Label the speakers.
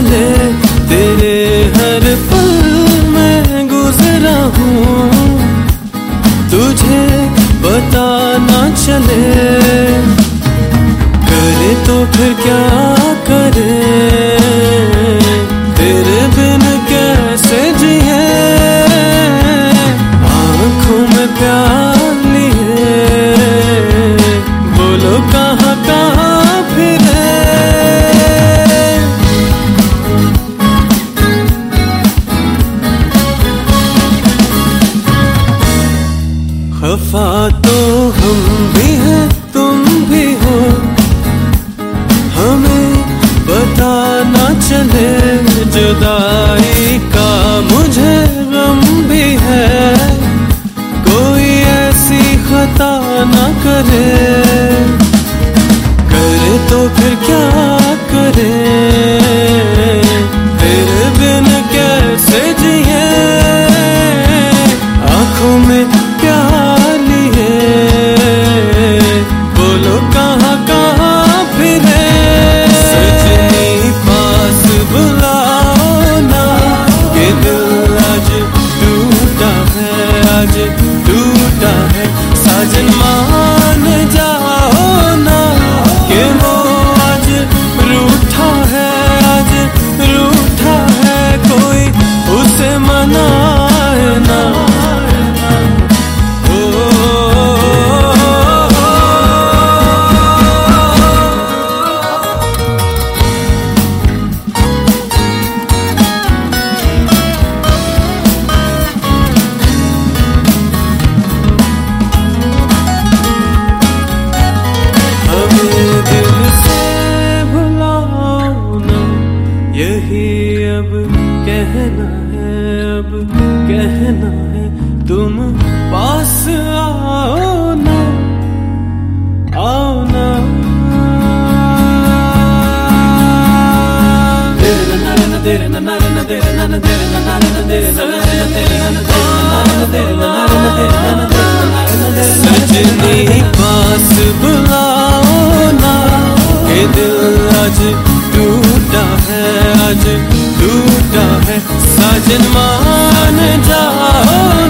Speaker 1: güzeli good कहना है तुम पास आओ ना आओ ना तेरे ना तेरे है साजन मान जाओ